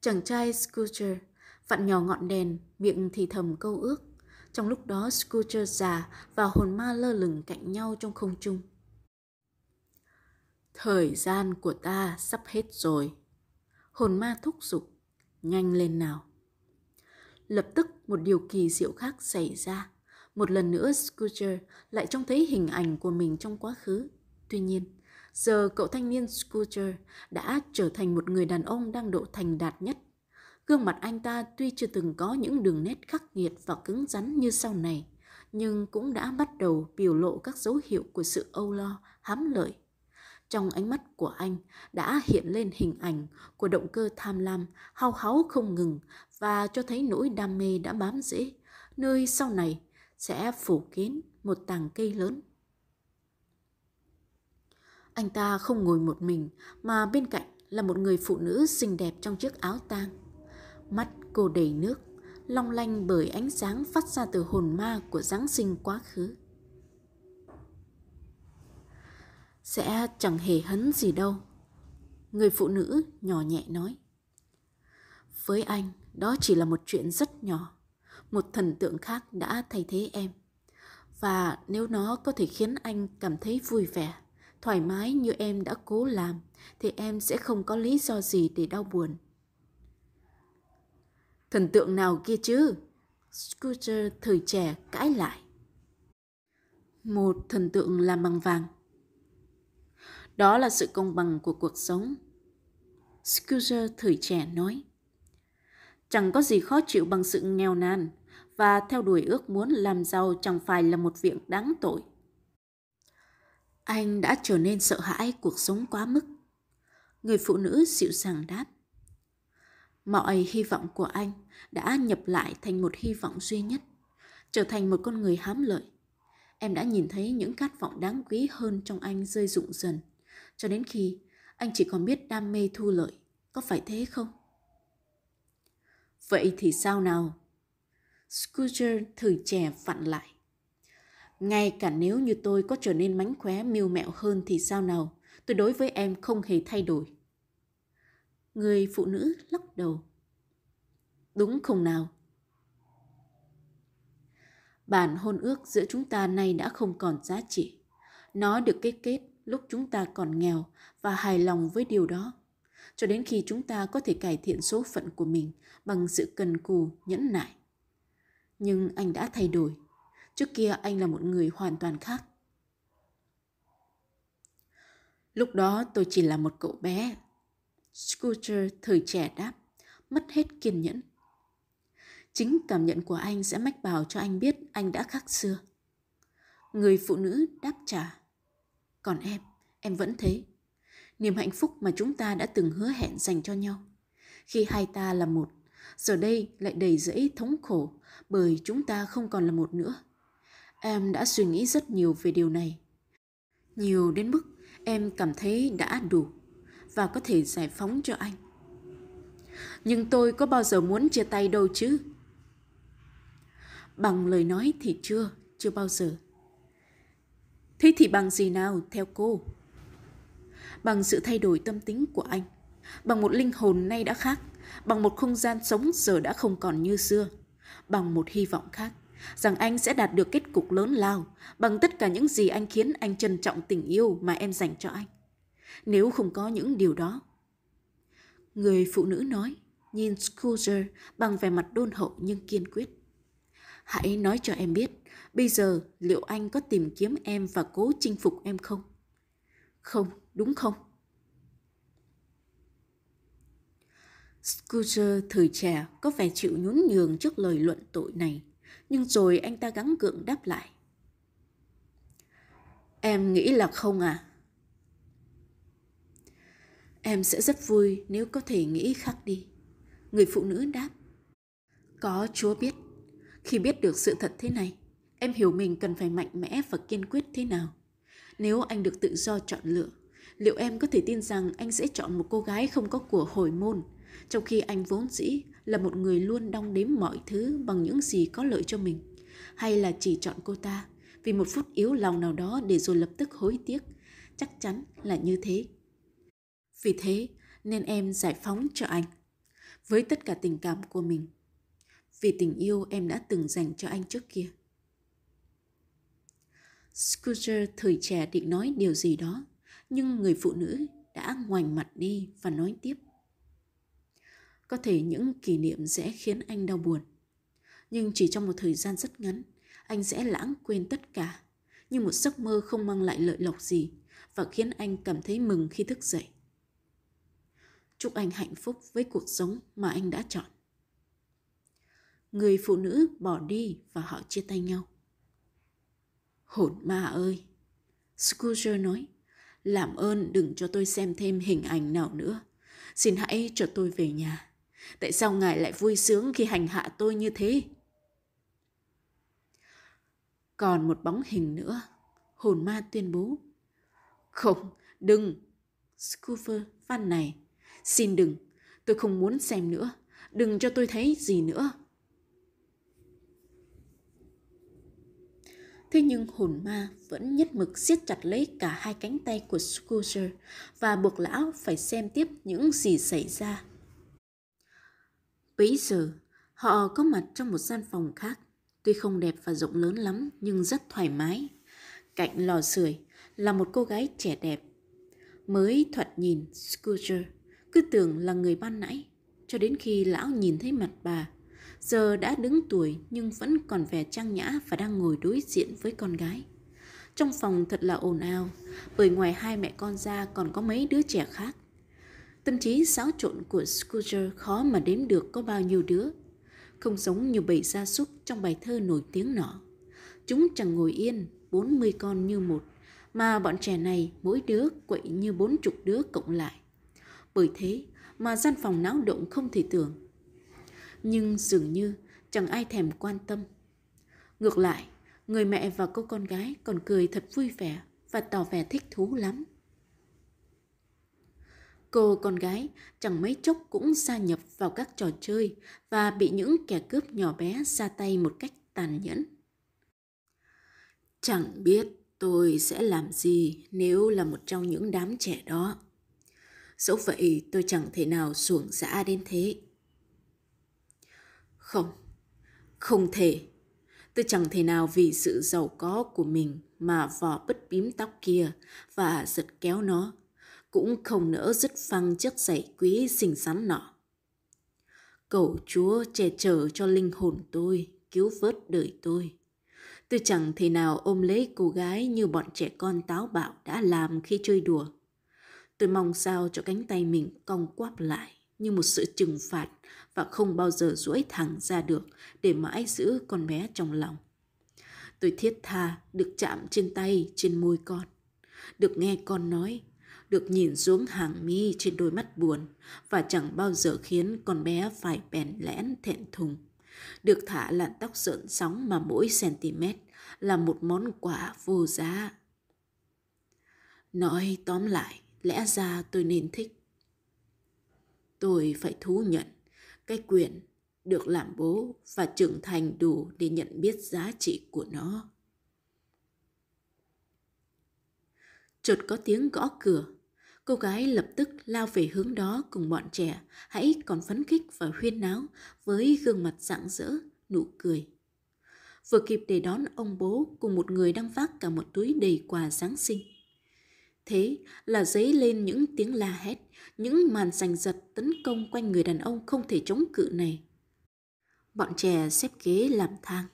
Chàng trai Scooter vặn nhỏ ngọn đèn, miệng thì thầm câu ước. Trong lúc đó Scooter già và hồn ma lơ lửng cạnh nhau trong không trung. Thời gian của ta sắp hết rồi. Hồn ma thúc giục, nhanh lên nào. Lập tức một điều kỳ diệu khác xảy ra. Một lần nữa Scooter lại trông thấy hình ảnh của mình trong quá khứ. Tuy nhiên, giờ cậu thanh niên Scooter đã trở thành một người đàn ông đang độ thành đạt nhất. Gương mặt anh ta tuy chưa từng có những đường nét khắc nghiệt và cứng rắn như sau này, nhưng cũng đã bắt đầu biểu lộ các dấu hiệu của sự âu lo, hám lợi. Trong ánh mắt của anh đã hiện lên hình ảnh của động cơ tham lam, hao háo không ngừng và cho thấy nỗi đam mê đã bám rễ, nơi sau này sẽ phủ kín một tàng cây lớn. Anh ta không ngồi một mình mà bên cạnh là một người phụ nữ xinh đẹp trong chiếc áo tang. Mắt cô đầy nước, long lanh bởi ánh sáng phát ra từ hồn ma của Giáng sinh quá khứ. Sẽ chẳng hề hấn gì đâu. Người phụ nữ nhỏ nhẹ nói. Với anh, đó chỉ là một chuyện rất nhỏ. Một thần tượng khác đã thay thế em. Và nếu nó có thể khiến anh cảm thấy vui vẻ, thoải mái như em đã cố làm, thì em sẽ không có lý do gì để đau buồn. Thần tượng nào kia chứ? Scooter thời trẻ cãi lại. Một thần tượng làm bằng vàng. Đó là sự công bằng của cuộc sống. Scooter thời trẻ nói. Chẳng có gì khó chịu bằng sự nghèo nàn và theo đuổi ước muốn làm giàu chẳng phải là một việc đáng tội. Anh đã trở nên sợ hãi cuộc sống quá mức. Người phụ nữ dịu dàng đáp. Mọi hy vọng của anh đã nhập lại thành một hy vọng duy nhất, trở thành một con người hám lợi. Em đã nhìn thấy những khát vọng đáng quý hơn trong anh rơi rụng dần, cho đến khi anh chỉ còn biết đam mê thu lợi. Có phải thế không? Vậy thì sao nào? Scooter thử trẻ vặn lại. Ngay cả nếu như tôi có trở nên mánh khóe miêu mẹo hơn thì sao nào? Tôi đối với em không hề thay đổi. Người phụ nữ lắc đầu. Đúng không nào? Bản hôn ước giữa chúng ta nay đã không còn giá trị. Nó được kết kết lúc chúng ta còn nghèo và hài lòng với điều đó. Cho đến khi chúng ta có thể cải thiện số phận của mình bằng sự cần cù, nhẫn nại. Nhưng anh đã thay đổi. Trước kia anh là một người hoàn toàn khác. Lúc đó tôi chỉ là một cậu bé Scooter thời trẻ đáp, mất hết kiên nhẫn. Chính cảm nhận của anh sẽ mách bảo cho anh biết anh đã khác xưa. Người phụ nữ đáp trả. Còn em, em vẫn thế. Niềm hạnh phúc mà chúng ta đã từng hứa hẹn dành cho nhau. Khi hai ta là một, giờ đây lại đầy rẫy thống khổ bởi chúng ta không còn là một nữa. Em đã suy nghĩ rất nhiều về điều này. Nhiều đến mức em cảm thấy đã đủ và có thể giải phóng cho anh. Nhưng tôi có bao giờ muốn chia tay đâu chứ? Bằng lời nói thì chưa, chưa bao giờ. Thế thì bằng gì nào theo cô? Bằng sự thay đổi tâm tính của anh, bằng một linh hồn nay đã khác, bằng một không gian sống giờ đã không còn như xưa, bằng một hy vọng khác, rằng anh sẽ đạt được kết cục lớn lao, bằng tất cả những gì anh khiến anh trân trọng tình yêu mà em dành cho anh nếu không có những điều đó. Người phụ nữ nói, nhìn Scooter bằng vẻ mặt đôn hậu nhưng kiên quyết. Hãy nói cho em biết, bây giờ liệu anh có tìm kiếm em và cố chinh phục em không? Không, đúng không? Scooter thời trẻ có vẻ chịu nhún nhường trước lời luận tội này, nhưng rồi anh ta gắng gượng đáp lại. Em nghĩ là không à? Em sẽ rất vui nếu có thể nghĩ khác đi. Người phụ nữ đáp. Có Chúa biết, Khi biết được sự thật thế này, em hiểu mình cần phải mạnh mẽ và kiên quyết thế nào. Nếu anh được tự do chọn lựa, liệu em có thể tin rằng anh sẽ chọn một cô gái không có của hồi môn, trong khi anh vốn dĩ là một người luôn đong đếm mọi thứ bằng những gì có lợi cho mình, hay là chỉ chọn cô ta vì một phút yếu lòng nào đó để rồi lập tức hối tiếc, chắc chắn là như thế. Vì thế nên em giải phóng cho anh với tất cả tình cảm của mình vì tình yêu em đã từng dành cho anh trước kia. Scooter thời trẻ định nói điều gì đó, nhưng người phụ nữ đã ngoảnh mặt đi và nói tiếp. Có thể những kỷ niệm sẽ khiến anh đau buồn, nhưng chỉ trong một thời gian rất ngắn, anh sẽ lãng quên tất cả, như một giấc mơ không mang lại lợi lộc gì và khiến anh cảm thấy mừng khi thức dậy. Chúc anh hạnh phúc với cuộc sống mà anh đã chọn. Người phụ nữ bỏ đi và họ chia tay nhau. Hồn ma ơi! Scrooge nói, làm ơn đừng cho tôi xem thêm hình ảnh nào nữa. Xin hãy cho tôi về nhà. Tại sao ngài lại vui sướng khi hành hạ tôi như thế? Còn một bóng hình nữa, hồn ma tuyên bố. Không, đừng. Scoover van này. Xin đừng, tôi không muốn xem nữa. Đừng cho tôi thấy gì nữa. Thế nhưng hồn ma vẫn nhất mực siết chặt lấy cả hai cánh tay của Scrooge và buộc lão phải xem tiếp những gì xảy ra. Bấy giờ, họ có mặt trong một gian phòng khác, tuy không đẹp và rộng lớn lắm nhưng rất thoải mái. Cạnh lò sưởi là một cô gái trẻ đẹp. Mới thoạt nhìn Scrooge cứ tưởng là người ban nãy, cho đến khi lão nhìn thấy mặt bà giờ đã đứng tuổi nhưng vẫn còn vẻ trang nhã và đang ngồi đối diện với con gái. Trong phòng thật là ồn ào, bởi ngoài hai mẹ con ra còn có mấy đứa trẻ khác. Tâm trí xáo trộn của Scrooge khó mà đếm được có bao nhiêu đứa. Không giống như bầy gia súc trong bài thơ nổi tiếng nọ. Chúng chẳng ngồi yên, bốn mươi con như một, mà bọn trẻ này mỗi đứa quậy như bốn chục đứa cộng lại. Bởi thế mà gian phòng náo động không thể tưởng nhưng dường như chẳng ai thèm quan tâm. Ngược lại, người mẹ và cô con gái còn cười thật vui vẻ và tỏ vẻ thích thú lắm. Cô con gái chẳng mấy chốc cũng gia nhập vào các trò chơi và bị những kẻ cướp nhỏ bé ra tay một cách tàn nhẫn. Chẳng biết tôi sẽ làm gì nếu là một trong những đám trẻ đó. Dẫu vậy tôi chẳng thể nào xuồng dã đến thế. Không, không thể. Tôi chẳng thể nào vì sự giàu có của mình mà vò bứt bím tóc kia và giật kéo nó. Cũng không nỡ dứt phăng chiếc giày quý xinh xắn nọ. Cầu Chúa che chở cho linh hồn tôi, cứu vớt đời tôi. Tôi chẳng thể nào ôm lấy cô gái như bọn trẻ con táo bạo đã làm khi chơi đùa. Tôi mong sao cho cánh tay mình cong quắp lại như một sự trừng phạt và không bao giờ duỗi thẳng ra được để mãi giữ con bé trong lòng. Tôi thiết tha được chạm trên tay, trên môi con, được nghe con nói, được nhìn xuống hàng mi trên đôi mắt buồn và chẳng bao giờ khiến con bé phải bèn lẽn thẹn thùng. Được thả làn tóc rợn sóng mà mỗi cm là một món quà vô giá. Nói tóm lại, lẽ ra tôi nên thích tôi phải thú nhận cái quyền được làm bố và trưởng thành đủ để nhận biết giá trị của nó. Chợt có tiếng gõ cửa. Cô gái lập tức lao về hướng đó cùng bọn trẻ, hãy còn phấn khích và huyên náo với gương mặt rạng rỡ, nụ cười. Vừa kịp để đón ông bố cùng một người đang vác cả một túi đầy quà Giáng sinh. Thế là dấy lên những tiếng la hét, những màn giành giật tấn công quanh người đàn ông không thể chống cự này. Bọn trẻ xếp ghế làm thang,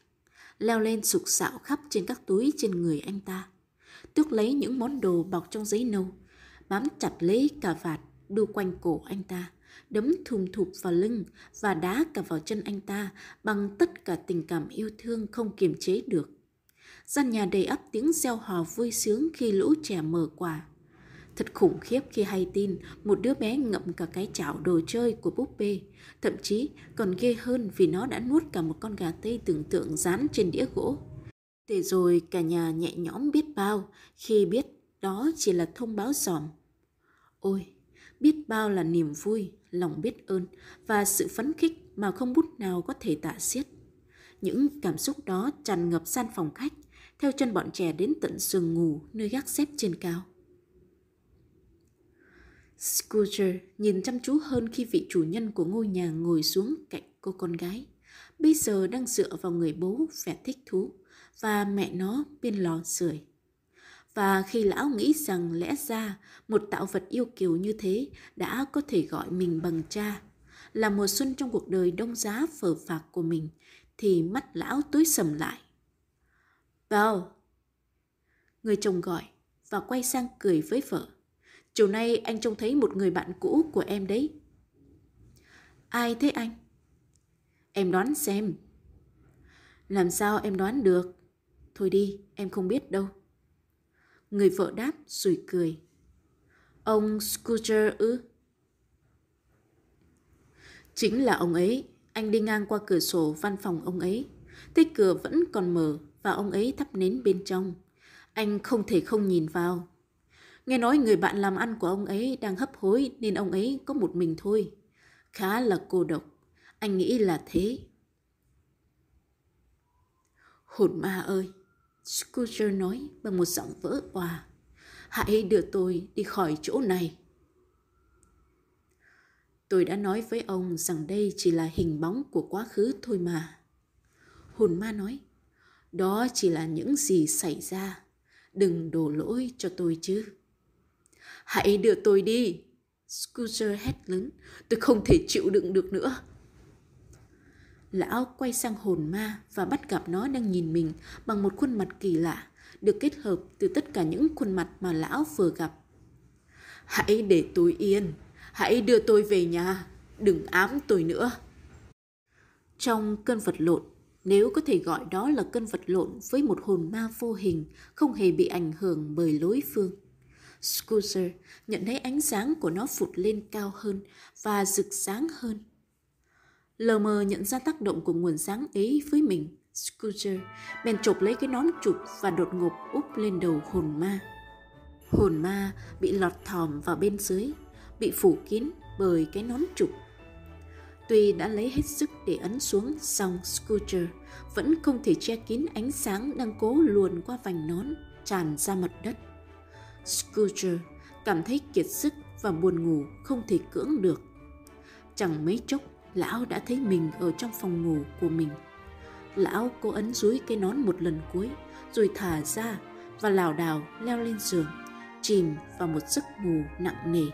leo lên sục sạo khắp trên các túi trên người anh ta. Tước lấy những món đồ bọc trong giấy nâu, bám chặt lấy cà vạt đu quanh cổ anh ta, đấm thùm thụp vào lưng và đá cả vào chân anh ta bằng tất cả tình cảm yêu thương không kiềm chế được. Gian nhà đầy ắp tiếng reo hò vui sướng khi lũ trẻ mở quả. Thật khủng khiếp khi hay tin một đứa bé ngậm cả cái chảo đồ chơi của búp bê. Thậm chí còn ghê hơn vì nó đã nuốt cả một con gà tây tưởng tượng dán trên đĩa gỗ. Để rồi cả nhà nhẹ nhõm biết bao khi biết đó chỉ là thông báo giòm. Ôi, biết bao là niềm vui, lòng biết ơn và sự phấn khích mà không bút nào có thể tả xiết. Những cảm xúc đó tràn ngập gian phòng khách, theo chân bọn trẻ đến tận giường ngủ nơi gác xếp trên cao. Scrooge nhìn chăm chú hơn khi vị chủ nhân của ngôi nhà ngồi xuống cạnh cô con gái. Bây giờ đang dựa vào người bố vẻ thích thú và mẹ nó bên lò sưởi. Và khi lão nghĩ rằng lẽ ra một tạo vật yêu kiều như thế đã có thể gọi mình bằng cha, là mùa xuân trong cuộc đời đông giá phở phạc của mình, thì mắt lão tối sầm lại vào Người chồng gọi và quay sang cười với vợ. Chiều nay anh trông thấy một người bạn cũ của em đấy. Ai thế anh? Em đoán xem. Làm sao em đoán được? Thôi đi, em không biết đâu. Người vợ đáp rồi cười. Ông Scooter ư? Chính là ông ấy. Anh đi ngang qua cửa sổ văn phòng ông ấy. Thế cửa vẫn còn mở và ông ấy thắp nến bên trong. Anh không thể không nhìn vào. Nghe nói người bạn làm ăn của ông ấy đang hấp hối nên ông ấy có một mình thôi. Khá là cô độc. Anh nghĩ là thế. Hồn ma ơi! Scooter nói bằng một giọng vỡ òa. Hãy đưa tôi đi khỏi chỗ này. Tôi đã nói với ông rằng đây chỉ là hình bóng của quá khứ thôi mà. Hồn ma nói, đó chỉ là những gì xảy ra. Đừng đổ lỗi cho tôi chứ. Hãy đưa tôi đi. Scooter hét lớn, tôi không thể chịu đựng được nữa. Lão quay sang hồn ma và bắt gặp nó đang nhìn mình bằng một khuôn mặt kỳ lạ, được kết hợp từ tất cả những khuôn mặt mà lão vừa gặp. Hãy để tôi yên, hãy đưa tôi về nhà, đừng ám tôi nữa. Trong cơn vật lộn, nếu có thể gọi đó là cơn vật lộn với một hồn ma vô hình, không hề bị ảnh hưởng bởi lối phương. Scooter nhận thấy ánh sáng của nó phụt lên cao hơn và rực sáng hơn lờ mờ nhận ra tác động của nguồn sáng ấy với mình, Scooter bèn chộp lấy cái nón chụp và đột ngột úp lên đầu hồn ma. Hồn ma bị lọt thòm vào bên dưới, bị phủ kín bởi cái nón chụp. Tuy đã lấy hết sức để ấn xuống, song Scooter vẫn không thể che kín ánh sáng đang cố luồn qua vành nón, tràn ra mặt đất. Scooter cảm thấy kiệt sức và buồn ngủ không thể cưỡng được. Chẳng mấy chốc lão đã thấy mình ở trong phòng ngủ của mình. Lão cố ấn dúi cái nón một lần cuối, rồi thả ra và lảo đảo leo lên giường, chìm vào một giấc ngủ nặng nề.